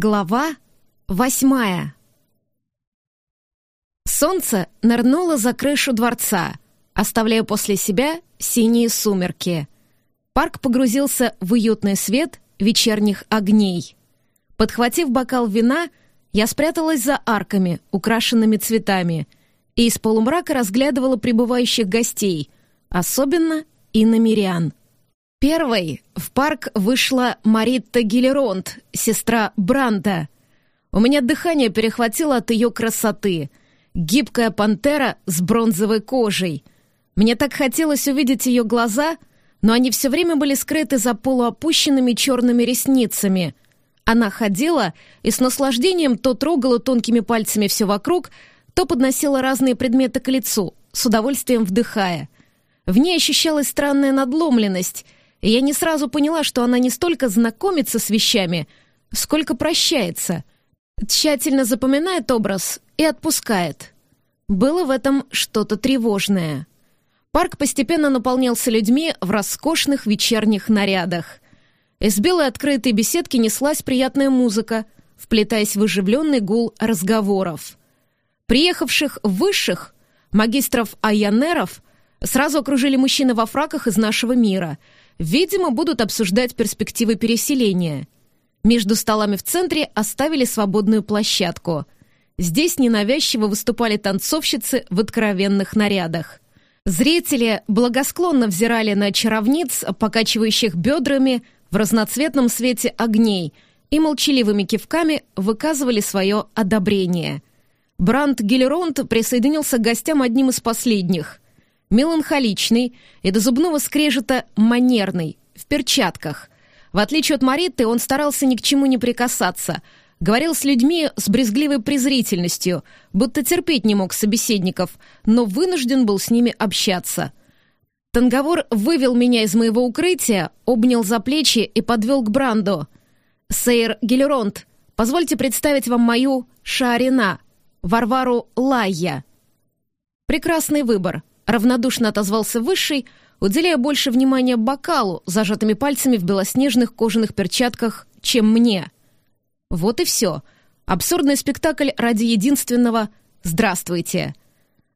Глава восьмая Солнце нырнуло за крышу дворца, оставляя после себя синие сумерки. Парк погрузился в уютный свет вечерних огней. Подхватив бокал вина, я спряталась за арками, украшенными цветами, и из полумрака разглядывала прибывающих гостей, особенно иномирян. Первой в парк вышла Маритта Гиллеронт, сестра Бранда. У меня дыхание перехватило от ее красоты. Гибкая пантера с бронзовой кожей. Мне так хотелось увидеть ее глаза, но они все время были скрыты за полуопущенными черными ресницами. Она ходила и с наслаждением то трогала тонкими пальцами все вокруг, то подносила разные предметы к лицу, с удовольствием вдыхая. В ней ощущалась странная надломленность — и я не сразу поняла, что она не столько знакомится с вещами, сколько прощается, тщательно запоминает образ и отпускает. Было в этом что-то тревожное. Парк постепенно наполнялся людьми в роскошных вечерних нарядах. Из белой открытой беседки неслась приятная музыка, вплетаясь в оживленный гул разговоров. Приехавших высших, магистров-айонеров, сразу окружили мужчины во фраках из нашего мира — Видимо, будут обсуждать перспективы переселения. Между столами в центре оставили свободную площадку. Здесь ненавязчиво выступали танцовщицы в откровенных нарядах. Зрители благосклонно взирали на чаровниц, покачивающих бедрами в разноцветном свете огней, и молчаливыми кивками выказывали свое одобрение. Бранд Гелеронт присоединился к гостям одним из последних — меланхоличный и до зубного скрежета манерный, в перчатках. В отличие от Мариты, он старался ни к чему не прикасаться, говорил с людьми с брезгливой презрительностью, будто терпеть не мог собеседников, но вынужден был с ними общаться. Танговор вывел меня из моего укрытия, обнял за плечи и подвел к Бранду. «Сейр Гелеронт, позвольте представить вам мою Шаарина, Варвару Лайя». Прекрасный выбор равнодушно отозвался Высший, уделяя больше внимания бокалу, зажатыми пальцами в белоснежных кожаных перчатках, чем мне. Вот и все. Абсурдный спектакль ради единственного «Здравствуйте».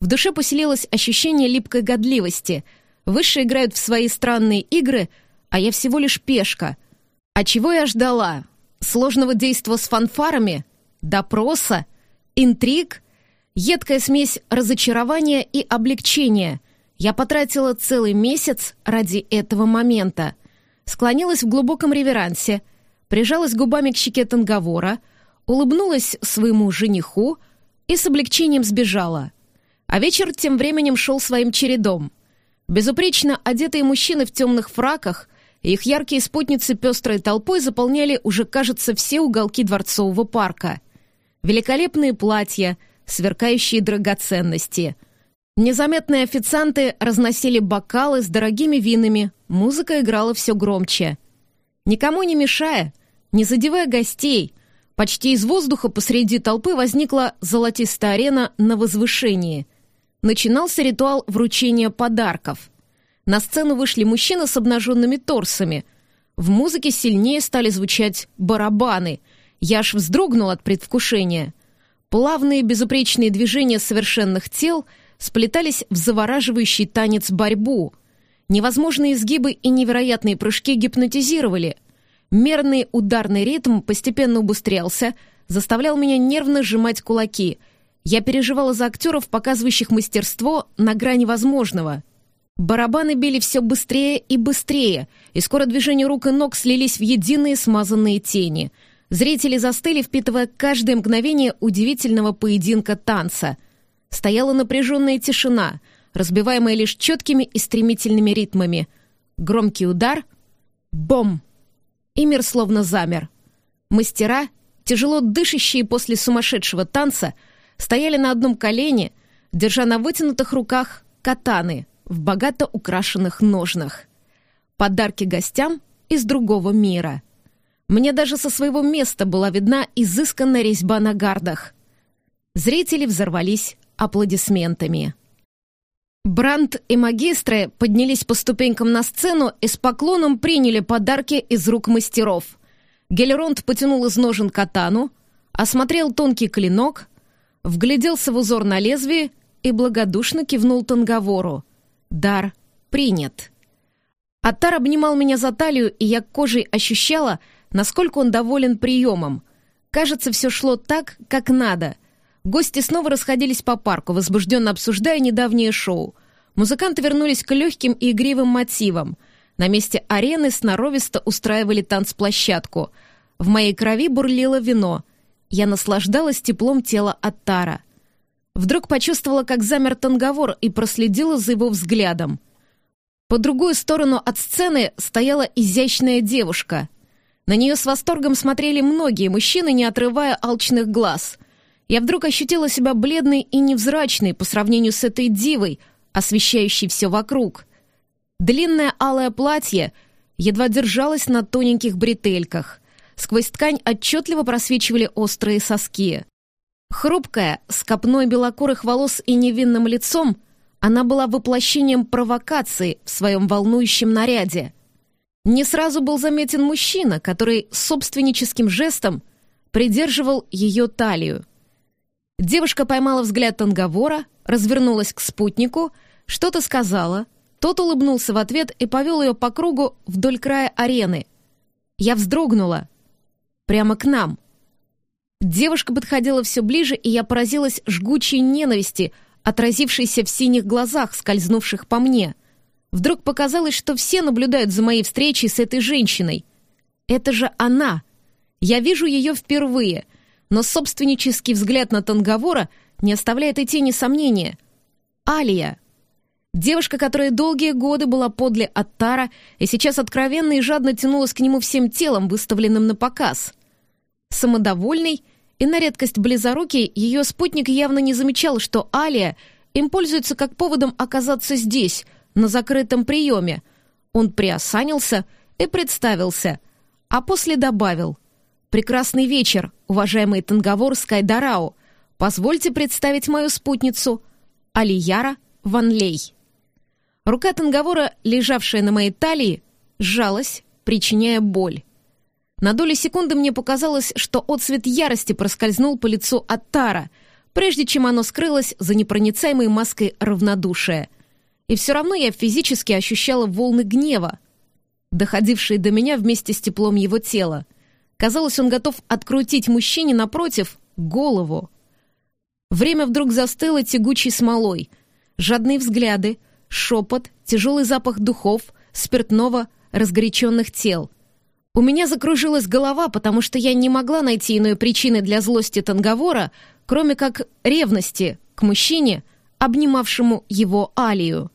В душе поселилось ощущение липкой годливости. Высшие играют в свои странные игры, а я всего лишь пешка. А чего я ждала? Сложного действа с фанфарами? Допроса? Интриг? Едкая смесь разочарования и облегчения. Я потратила целый месяц ради этого момента. Склонилась в глубоком реверансе, прижалась губами к щеке Танговора, улыбнулась своему жениху и с облегчением сбежала. А вечер тем временем шел своим чередом. Безупречно одетые мужчины в темных фраках их яркие спутницы пестрой толпой заполняли уже, кажется, все уголки дворцового парка. Великолепные платья — сверкающие драгоценности. Незаметные официанты разносили бокалы с дорогими винами, музыка играла все громче. Никому не мешая, не задевая гостей, почти из воздуха посреди толпы возникла золотистая арена на возвышении. Начинался ритуал вручения подарков. На сцену вышли мужчины с обнаженными торсами. В музыке сильнее стали звучать барабаны. Я аж вздрогнул от предвкушения. Плавные безупречные движения совершенных тел сплетались в завораживающий танец борьбу. Невозможные изгибы и невероятные прыжки гипнотизировали. Мерный ударный ритм постепенно убыстрялся, заставлял меня нервно сжимать кулаки. Я переживала за актеров, показывающих мастерство на грани возможного. Барабаны били все быстрее и быстрее, и скоро движения рук и ног слились в единые смазанные тени — Зрители застыли, впитывая каждое мгновение удивительного поединка танца. Стояла напряженная тишина, разбиваемая лишь четкими и стремительными ритмами. Громкий удар — бом! И мир словно замер. Мастера, тяжело дышащие после сумасшедшего танца, стояли на одном колене, держа на вытянутых руках катаны в богато украшенных ножнах. Подарки гостям из другого мира — мне даже со своего места была видна изысканная резьба на гардах. Зрители взорвались аплодисментами. Бранд и магистры поднялись по ступенькам на сцену и с поклоном приняли подарки из рук мастеров. Гелеронт потянул из ножен катану, осмотрел тонкий клинок, вгляделся в узор на лезвии и благодушно кивнул Танговору. Дар принят. Аттар обнимал меня за талию, и я кожей ощущала, насколько он доволен приемом. Кажется, все шло так, как надо. Гости снова расходились по парку, возбужденно обсуждая недавнее шоу. Музыканты вернулись к легким и игривым мотивам. На месте арены сноровисто устраивали танцплощадку. В моей крови бурлило вино. Я наслаждалась теплом тела Аттара. Вдруг почувствовала, как замер танговор и проследила за его взглядом. По другую сторону от сцены стояла изящная девушка. На нее с восторгом смотрели многие мужчины, не отрывая алчных глаз. Я вдруг ощутила себя бледной и невзрачной по сравнению с этой дивой, освещающей все вокруг. Длинное алое платье едва держалось на тоненьких бретельках. Сквозь ткань отчетливо просвечивали острые соски. Хрупкая, с копной белокурых волос и невинным лицом, она была воплощением провокации в своем волнующем наряде. Не сразу был заметен мужчина, который собственническим жестом придерживал ее талию. Девушка поймала взгляд Танговора, развернулась к спутнику, что-то сказала, тот улыбнулся в ответ и повел ее по кругу вдоль края арены. Я вздрогнула. Прямо к нам. Девушка подходила все ближе, и я поразилась жгучей ненависти — отразившийся в синих глазах, скользнувших по мне. Вдруг показалось, что все наблюдают за моей встречей с этой женщиной. Это же она. Я вижу ее впервые, но собственнический взгляд на Танговора не оставляет и тени сомнения. Алия. Девушка, которая долгие годы была подле Аттара и сейчас откровенно и жадно тянулась к нему всем телом, выставленным на показ. Самодовольный — и на редкость близорукий ее спутник явно не замечал, что Алия им пользуется как поводом оказаться здесь, на закрытом приеме. Он приосанился и представился, а после добавил «Прекрасный вечер, уважаемый Танговор Скайдарау. Позвольте представить мою спутницу, Алияра Ванлей». Рука Танговора, лежавшая на моей талии, сжалась, причиняя боль. На долю секунды мне показалось, что отцвет ярости проскользнул по лицу Аттара, прежде чем оно скрылось за непроницаемой маской равнодушия. И все равно я физически ощущала волны гнева, доходившие до меня вместе с теплом его тела. Казалось, он готов открутить мужчине напротив голову. Время вдруг застыло тягучей смолой. Жадные взгляды, шепот, тяжелый запах духов, спиртного, разгоряченных тел — у меня закружилась голова, потому что я не могла найти иной причины для злости Танговора, кроме как ревности к мужчине, обнимавшему его Алию.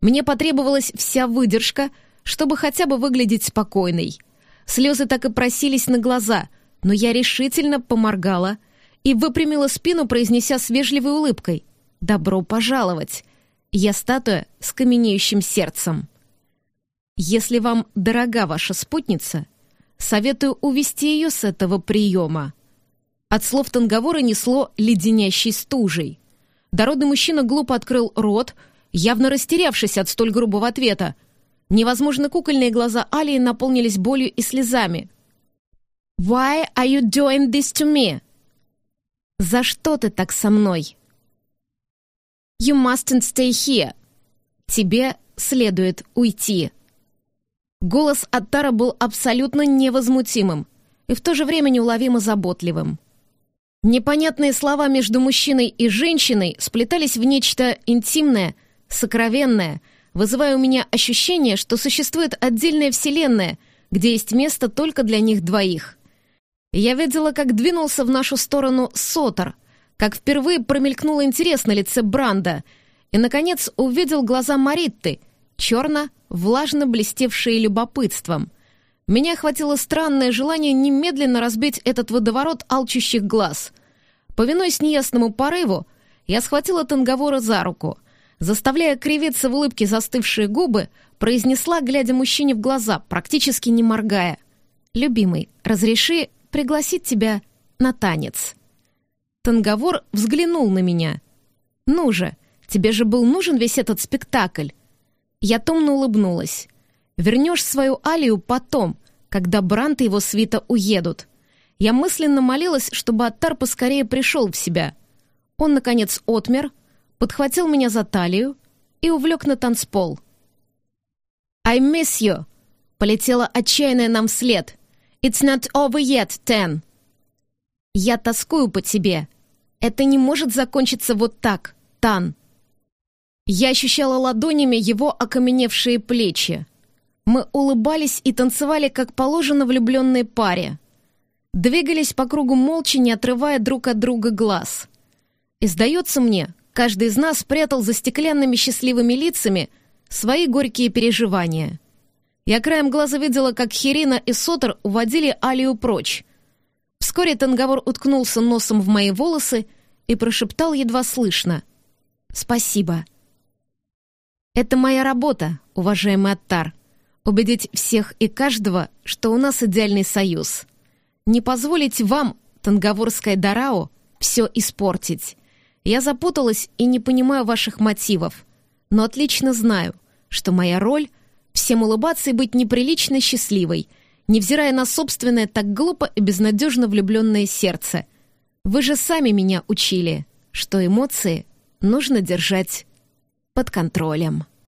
Мне потребовалась вся выдержка, чтобы хотя бы выглядеть спокойной. Слезы так и просились на глаза, но я решительно поморгала и выпрямила спину, произнеся с вежливой улыбкой «Добро пожаловать!» Я статуя с каменеющим сердцем. Если вам дорога ваша спутница, Советую увести ее с этого приема. От слов Танговора несло леденящей стужей. Дородный мужчина глупо открыл рот, явно растерявшись от столь грубого ответа. Невозможно кукольные глаза Алии наполнились болью и слезами. «Why are you doing this to me?» «За что ты так со мной?» «You mustn't stay here». «Тебе следует уйти». Голос Аттара был абсолютно невозмутимым и в то же время неуловимо заботливым. Непонятные слова между мужчиной и женщиной сплетались в нечто интимное, сокровенное, вызывая у меня ощущение, что существует отдельная вселенная, где есть место только для них двоих. Я видела, как двинулся в нашу сторону Сотор, как впервые промелькнул интерес на лице Бранда, и, наконец, увидел глаза Маритты, черно влажно блестевшие любопытством. Меня охватило странное желание немедленно разбить этот водоворот алчущих глаз. Повинуясь неясному порыву, я схватила Танговора за руку. Заставляя кривиться в улыбке застывшие губы, произнесла, глядя мужчине в глаза, практически не моргая. «Любимый, разреши пригласить тебя на танец». Танговор взглянул на меня. «Ну же, тебе же был нужен весь этот спектакль. Я томно улыбнулась. «Вернешь свою Алию потом, когда Брант и его свита уедут. Я мысленно молилась, чтобы Аттар поскорее пришел в себя. Он, наконец, отмер, подхватил меня за талию и увлек на танцпол. «I miss you!» — полетела отчаянная нам вслед. «It's not over yet, Ten!» «Я тоскую по тебе. Это не может закончиться вот так, Тан!» Я ощущала ладонями его окаменевшие плечи. Мы улыбались и танцевали, как положено влюбленной паре. Двигались по кругу молча, не отрывая друг от друга глаз. И сдается мне, каждый из нас прятал за стеклянными счастливыми лицами свои горькие переживания. Я краем глаза видела, как Хирина и Сотер уводили Алию прочь. Вскоре Танговор уткнулся носом в мои волосы и прошептал едва слышно. «Спасибо». «Это моя работа, уважаемый Аттар, убедить всех и каждого, что у нас идеальный союз» не позволить вам, Танговорская Дарао, все испортить. Я запуталась и не понимаю ваших мотивов, но отлично знаю, что моя роль — всем улыбаться и быть неприлично счастливой, невзирая на собственное так глупо и безнадежно влюбленное сердце. Вы же сами меня учили, что эмоции нужно держать под контролем.